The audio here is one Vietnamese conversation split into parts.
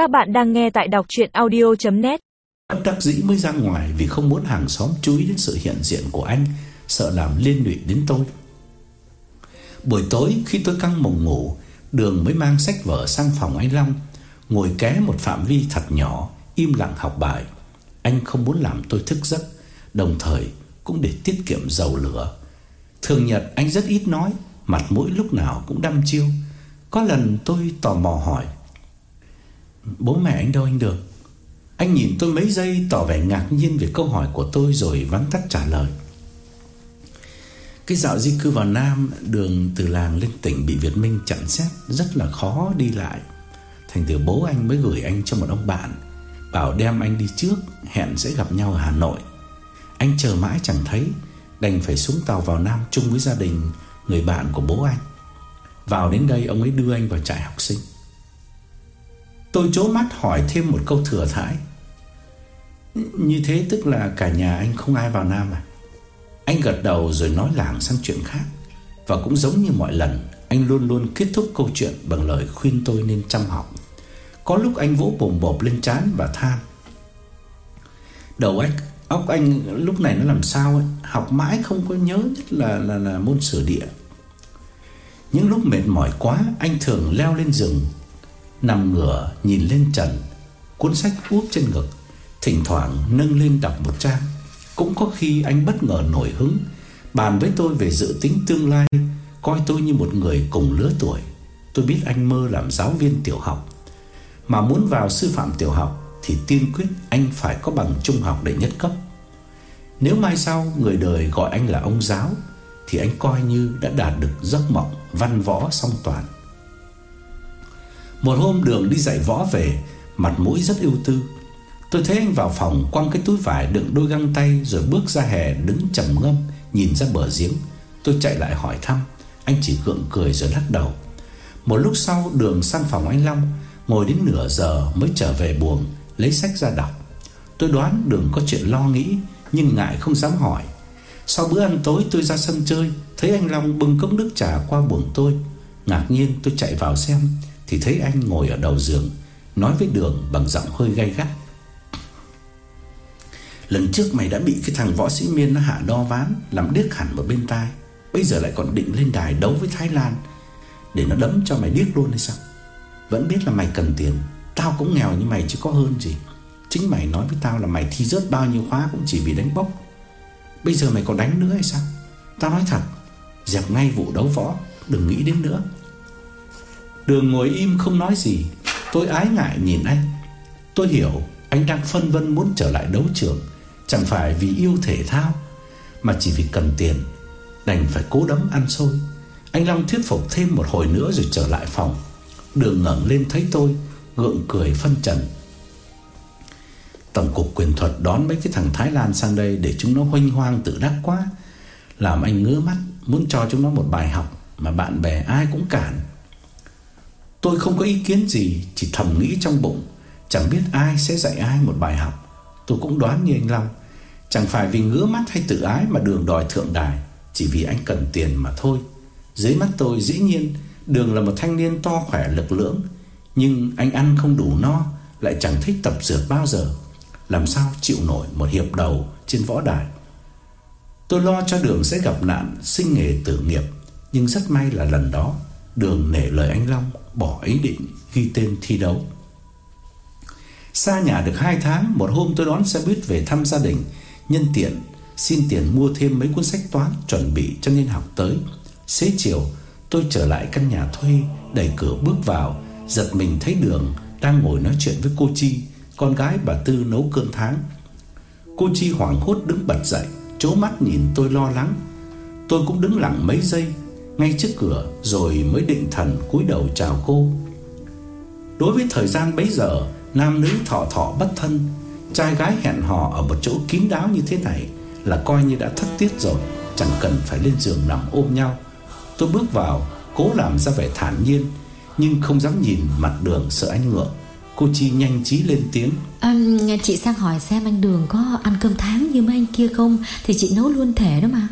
Các bạn đang nghe tại đọc chuyện audio.net Bất đắc dĩ mới ra ngoài vì không muốn hàng xóm chú ý đến sự hiện diện của anh, sợ làm liên lụy đến tôi. Buổi tối khi tôi căng mộng ngủ, Đường mới mang sách vở sang phòng anh Long, ngồi ké một phạm vi thật nhỏ, im lặng học bài. Anh không muốn làm tôi thức giấc, đồng thời cũng để tiết kiệm dầu lửa. Thường nhật anh rất ít nói, mặt mũi lúc nào cũng đăm chiêu. Có lần tôi tò mò hỏi: "Bố mẹ anh đâu anh được Anh nhìn tôi mấy giây tỏ vẻ ngạc nhiên về câu hỏi của tôi rồi vắn tắt trả lời. Cái dạo di cư vào Nam, đường từ làng lên tỉnh bị Việt Minh chặn xét, rất là khó đi lại. Thành từ bố anh mới gửi anh cho một ông bạn, bảo đem anh đi trước, hẹn sẽ gặp nhau ở Hà Nội. Anh chờ mãi chẳng thấy, đành phải xuống tàu vào Nam chung với gia đình người bạn của bố anh. Vào đến đây ông ấy đưa anh vào trại học sinh. Tôi chố mắt hỏi thêm một câu thừa thãi. Như thế tức là cả nhà anh không ai vào Nam à? Anh gật đầu rồi nói lảng sang chuyện khác. Và cũng giống như mọi lần, anh luôn luôn kết thúc câu chuyện bằng lời khuyên tôi nên chăm học. Có lúc anh vỗ bồm bộp lên chán và than. Đầu anh, óc anh lúc này nó làm sao ấy, học mãi không có nhớ nhất là là là môn sử địa. Những lúc mệt mỏi quá, anh thường leo lên rừng nằm ngửa nhìn lên trần, cuốn sách úp trên ngực, thỉnh thoảng nâng lên đọc một trang. Cũng có khi anh bất ngờ nổi hứng bàn với tôi về dự tính tương lai, coi tôi như một người cùng lứa tuổi. Tôi biết anh mơ làm giáo viên tiểu học, mà muốn vào sư phạm tiểu học thì tiên quyết anh phải có bằng trung học đệ nhất cấp. Nếu mai sau người đời gọi anh là ông giáo thì anh coi như đã đạt được giấc mộng văn võ song toàn. Một hôm đường đi dạy võ về, mặt mũi rất ưu tư. Tôi thấy anh vào phòng quăng cái túi vải đựng đôi găng tay rồi bước ra hè đứng trầm ngâm nhìn ra bờ giếng. Tôi chạy lại hỏi thăm, anh chỉ gượng cười rồi lắc đầu. Một lúc sau Đường sang phòng anh Long, ngồi đến nửa giờ mới trở về buồng, lấy sách ra đọc. Tôi đoán Đường có chuyện lo nghĩ nhưng ngại không dám hỏi. Sau bữa ăn tối tôi ra sân chơi, thấy anh Long bưng cốc nước trà qua buồng tôi. Ngạc nhiên tôi chạy vào xem thì thấy anh ngồi ở đầu giường, nói với Đường bằng giọng hơi gay gắt. Lần trước mày đã bị cái thằng võ sĩ Miên nó hạ đo ván Làm điếc hẳn vào bên tai Bây giờ lại còn định lên đài đấu với Thái Lan. Để nó đấm cho mày điếc luôn hay sao? Vẫn biết là mày cần tiền Tao cũng nghèo như mày chứ có hơn gì. Chính mày nói với tao là mày thi rớt bao nhiêu khóa Cũng chỉ vì đánh bốc. Bây giờ mày còn đánh nữa hay sao? Tao nói thật Dẹp ngay vụ đấu võ Đừng nghĩ đến nữa. Đường ngồi im không nói gì. Tôi ái ngại nhìn anh. Tôi hiểu anh đang phân vân muốn trở lại đấu trường, Chẳng phải vì yêu thể thao, Mà chỉ vì cần tiền. Đành phải cố đấm ăn xôi. Anh Long thuyết phục thêm một hồi nữa rồi trở lại phòng. Đường ngẩng lên thấy tôi, Gượng cười phân trần. Tổng cục quyền thuật đón mấy cái thằng Thái Lan sang đây Để chúng nó hoanh hoang tự đắc quá. Làm anh ngứa mắt, Muốn cho chúng nó một bài học Mà bạn bè ai cũng cản. Tôi không có ý kiến gì, Chỉ thầm nghĩ trong bụng, Chẳng biết ai sẽ dạy ai một bài học. Tôi cũng đoán như anh Long, Chẳng phải vì ngứa mắt hay tự ái mà đường đòi thượng đài, Chỉ vì anh cần tiền mà thôi. Dưới mắt tôi dĩ nhiên, Đường là một thanh niên to khỏe, lực lưỡng, Nhưng anh ăn không đủ no, Lại chẳng thích tập dượt bao giờ. Làm sao chịu nổi một hiệp đầu trên võ đài? Tôi lo cho đường sẽ gặp nạn, Sinh nghề tử nghiệp, Nhưng rất may là lần đó, Đường nể lời anh Long. Bỏ ý định ghi tên thi đấu Xa nhà được 2 tháng, một hôm tôi đón xe buýt về thăm gia đình, nhân tiện xin tiền mua thêm mấy cuốn sách toán chuẩn bị cho niên học tới. Xế chiều, tôi trở lại căn nhà thuê, đẩy cửa bước vào, giật mình thấy Đường đang ngồi nói chuyện với cô Chi, con gái bà Tư nấu cơm tháng. Cô Chi hoảng hốt đứng bật dậy, chố mắt nhìn tôi lo lắng. Tôi cũng đứng lặng mấy giây ngay trước cửa rồi mới định thần cúi đầu chào cô. Đối với thời gian bấy giờ, nam nữ thọ thọ bất thân, trai gái hẹn hò ở một chỗ kín đáo như thế này là coi như đã thất tiết rồi, chẳng cần phải lên giường nằm ôm nhau. Tôi bước vào, cố làm ra vẻ thản nhiên, nhưng không dám nhìn mặt Đường sợ anh ngượng. Cô Chi nhanh trí lên tiếng. À, chị sang hỏi xem anh Đường có ăn cơm tháng như mấy anh kia không thì chị nấu luôn thể đó mà.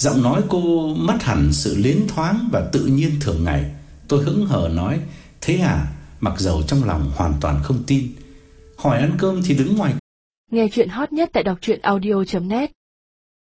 Giọng nói cô mất hẳn sự liến thoáng và tự nhiên thường ngày. Tôi hững hờ nói, "Thế à, Mặc dầu trong lòng hoàn toàn không tin Hỏi ăn cơm thì đứng ngoài Nghe chuyện hot nhất tại đọc audio.net